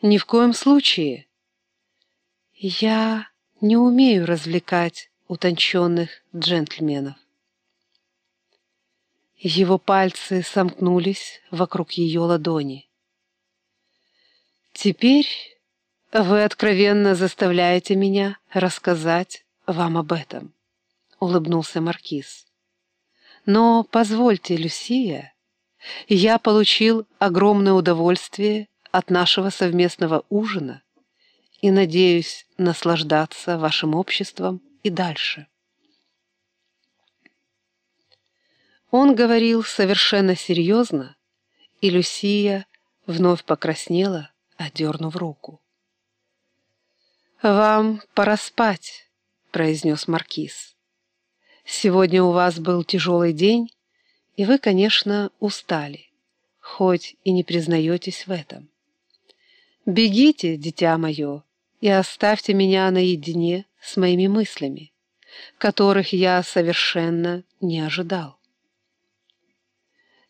Ни в коем случае. Я не умею развлекать утонченных джентльменов. Его пальцы сомкнулись вокруг ее ладони. «Теперь вы откровенно заставляете меня рассказать вам об этом», — улыбнулся Маркиз. «Но позвольте, Люсия, я получил огромное удовольствие от нашего совместного ужина и надеюсь наслаждаться вашим обществом и дальше». Он говорил совершенно серьезно, и Люсия вновь покраснела, одернув руку. «Вам пора спать», — произнес Маркиз. «Сегодня у вас был тяжелый день, и вы, конечно, устали, хоть и не признаетесь в этом. Бегите, дитя мое, и оставьте меня наедине с моими мыслями, которых я совершенно не ожидал».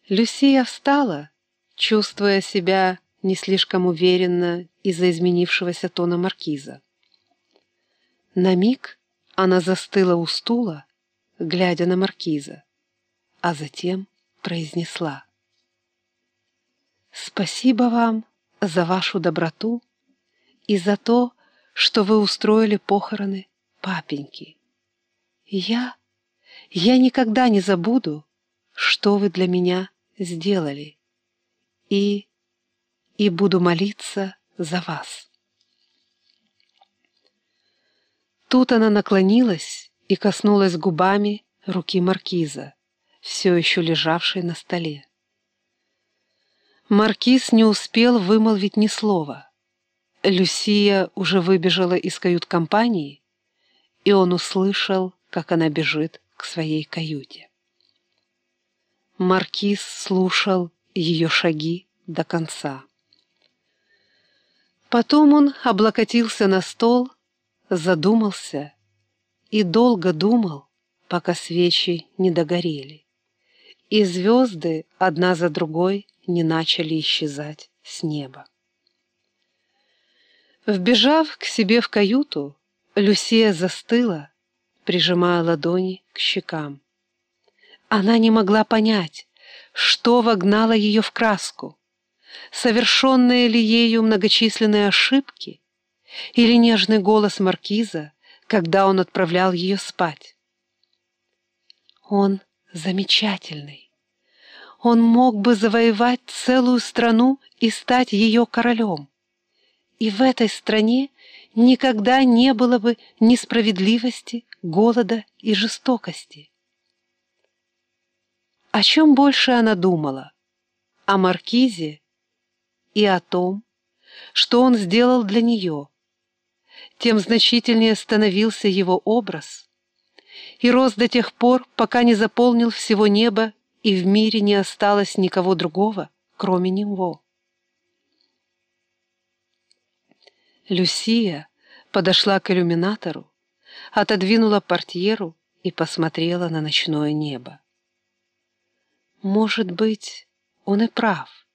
Люсия встала, чувствуя себя не слишком уверенно из-за изменившегося тона маркиза. На миг она застыла у стула, глядя на маркиза, а затем произнесла. «Спасибо вам за вашу доброту и за то, что вы устроили похороны папеньки. Я, я никогда не забуду, что вы для меня сделали, и, и буду молиться за вас». Тут она наклонилась и коснулась губами руки маркиза, все еще лежавшей на столе. Маркиз не успел вымолвить ни слова. Люсия уже выбежала из кают-компании, и он услышал, как она бежит к своей каюте. Маркиз слушал ее шаги до конца. Потом он облокотился на стол задумался и долго думал, пока свечи не догорели, и звезды одна за другой не начали исчезать с неба. Вбежав к себе в каюту, Люсия застыла, прижимая ладони к щекам. Она не могла понять, что вогнало ее в краску, совершенные ли ею многочисленные ошибки, или нежный голос маркиза, когда он отправлял ее спать. Он замечательный. Он мог бы завоевать целую страну и стать ее королем. И в этой стране никогда не было бы несправедливости, голода и жестокости. О чем больше она думала? О Маркизе и о том, что он сделал для нее, тем значительнее становился его образ и рос до тех пор, пока не заполнил всего неба и в мире не осталось никого другого, кроме него. Люсия подошла к иллюминатору, отодвинула портьеру и посмотрела на ночное небо. Может быть, он и прав.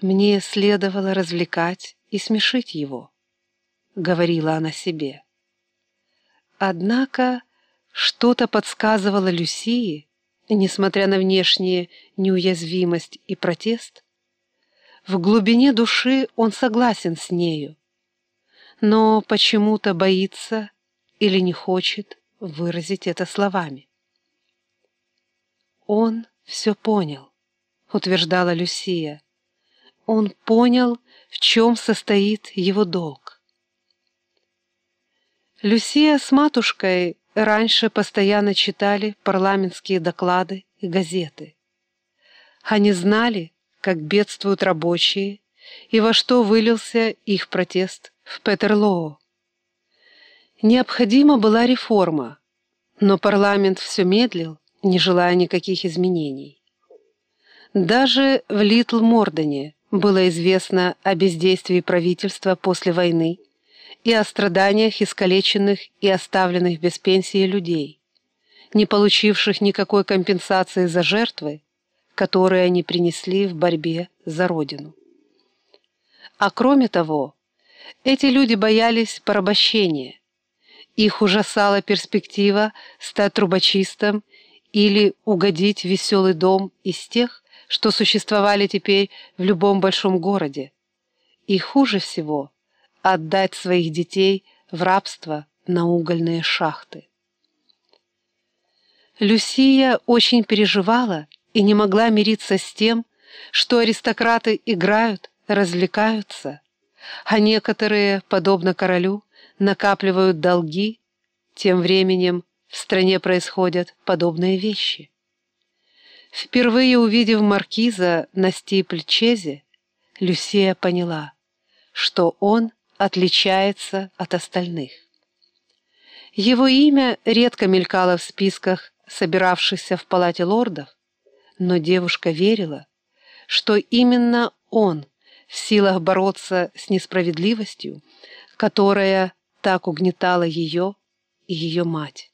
Мне следовало развлекать и смешить его. — говорила она себе. Однако что-то подсказывало Люсии, несмотря на внешнюю неуязвимость и протест, в глубине души он согласен с нею, но почему-то боится или не хочет выразить это словами. «Он все понял», — утверждала Люсия. «Он понял, в чем состоит его долг. Люсия с матушкой раньше постоянно читали парламентские доклады и газеты. Они знали, как бедствуют рабочие и во что вылился их протест в Петерлоо. Необходима была реформа, но парламент все медлил, не желая никаких изменений. Даже в Литл-Мордоне было известно о бездействии правительства после войны и о страданиях искалеченных и оставленных без пенсии людей, не получивших никакой компенсации за жертвы, которые они принесли в борьбе за Родину. А кроме того, эти люди боялись порабощения. Их ужасала перспектива стать трубочистом или угодить веселый дом из тех, что существовали теперь в любом большом городе. И хуже всего — отдать своих детей в рабство на угольные шахты. Люсия очень переживала и не могла мириться с тем, что аристократы играют, развлекаются, а некоторые, подобно королю, накапливают долги, тем временем в стране происходят подобные вещи. Впервые увидев маркиза на стипль-чезе, Люсия поняла, что он отличается от остальных. Его имя редко мелькало в списках собиравшихся в палате лордов, но девушка верила, что именно он в силах бороться с несправедливостью, которая так угнетала ее и ее мать.